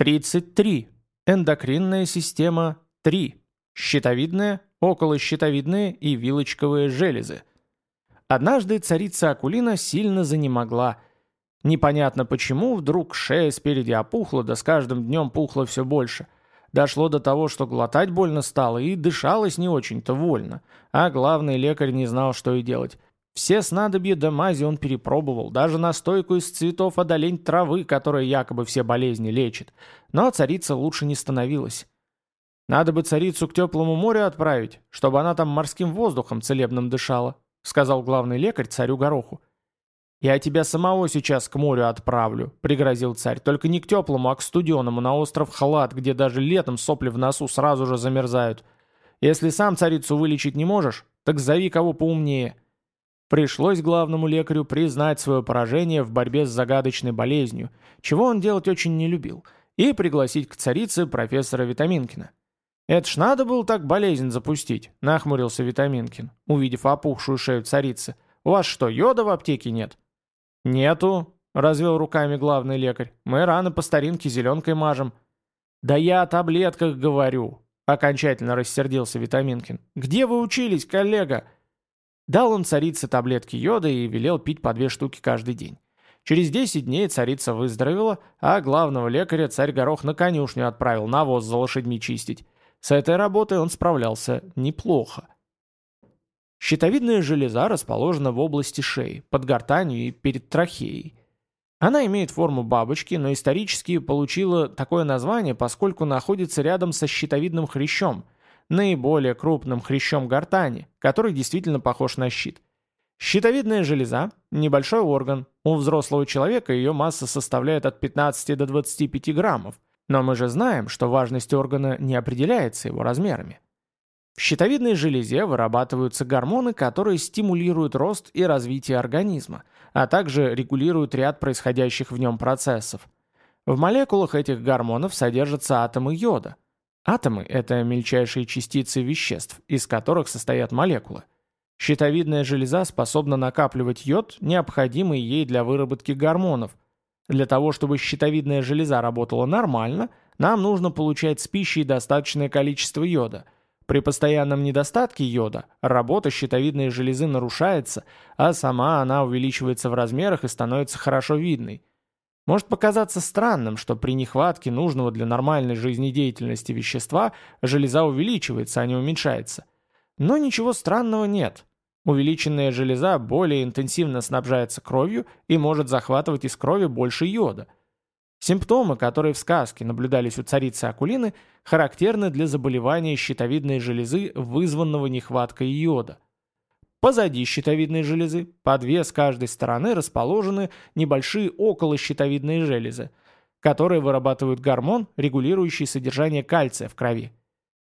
33. Эндокринная система 3. Щитовидная, околощитовидные и вилочковые железы. Однажды царица Акулина сильно занемогла. Непонятно почему, вдруг шея спереди опухла, да с каждым днем пухла все больше. Дошло до того, что глотать больно стало, и дышалось не очень-то вольно. А главный лекарь не знал, что и делать. Все снадобья да мази он перепробовал, даже настойку из цветов одолень травы, которая якобы все болезни лечит. Но царица лучше не становилась. «Надо бы царицу к теплому морю отправить, чтобы она там морским воздухом целебным дышала», сказал главный лекарь царю Гороху. «Я тебя самого сейчас к морю отправлю», — пригрозил царь. «Только не к теплому, а к студеному, на остров Халат, где даже летом сопли в носу сразу же замерзают. Если сам царицу вылечить не можешь, так зови кого поумнее». Пришлось главному лекарю признать свое поражение в борьбе с загадочной болезнью, чего он делать очень не любил, и пригласить к царице профессора Витаминкина. «Это ж надо было так болезнь запустить», — нахмурился Витаминкин, увидев опухшую шею царицы. «У вас что, йода в аптеке нет?» «Нету», — развел руками главный лекарь. «Мы раны по старинке зеленкой мажем». «Да я о таблетках говорю», — окончательно рассердился Витаминкин. «Где вы учились, коллега?» Дал он царице таблетки йода и велел пить по две штуки каждый день. Через 10 дней царица выздоровела, а главного лекаря царь Горох на конюшню отправил навоз за лошадьми чистить. С этой работой он справлялся неплохо. Щитовидная железа расположена в области шеи, под гортанью и перед трахеей. Она имеет форму бабочки, но исторически получила такое название, поскольку находится рядом со щитовидным хрящом, наиболее крупным хрящом гортани, который действительно похож на щит. Щитовидная железа – небольшой орган. У взрослого человека ее масса составляет от 15 до 25 граммов – но мы же знаем, что важность органа не определяется его размерами. В щитовидной железе вырабатываются гормоны, которые стимулируют рост и развитие организма, а также регулируют ряд происходящих в нем процессов. В молекулах этих гормонов содержатся атомы йода. Атомы – это мельчайшие частицы веществ, из которых состоят молекулы. Щитовидная железа способна накапливать йод, необходимый ей для выработки гормонов – для того, чтобы щитовидная железа работала нормально, нам нужно получать с пищей достаточное количество йода. При постоянном недостатке йода работа щитовидной железы нарушается, а сама она увеличивается в размерах и становится хорошо видной. Может показаться странным, что при нехватке нужного для нормальной жизнедеятельности вещества железа увеличивается, а не уменьшается. Но ничего странного нет. Увеличенная железа более интенсивно снабжается кровью и может захватывать из крови больше йода. Симптомы, которые в сказке наблюдались у царицы Акулины, характерны для заболевания щитовидной железы, вызванного нехваткой йода. Позади щитовидной железы, по две с каждой стороны, расположены небольшие околощитовидные железы, которые вырабатывают гормон, регулирующий содержание кальция в крови.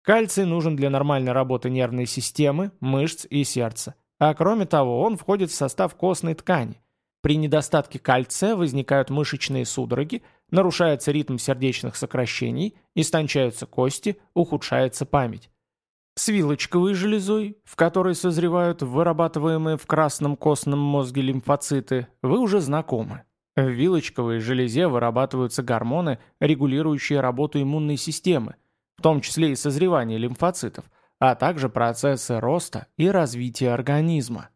Кальций нужен для нормальной работы нервной системы, мышц и сердца. А кроме того, он входит в состав костной ткани. При недостатке кальция возникают мышечные судороги, нарушается ритм сердечных сокращений, истончаются кости, ухудшается память. С вилочковой железой, в которой созревают вырабатываемые в красном костном мозге лимфоциты, вы уже знакомы. В вилочковой железе вырабатываются гормоны, регулирующие работу иммунной системы, в том числе и созревание лимфоцитов – а также процессы роста и развития организма.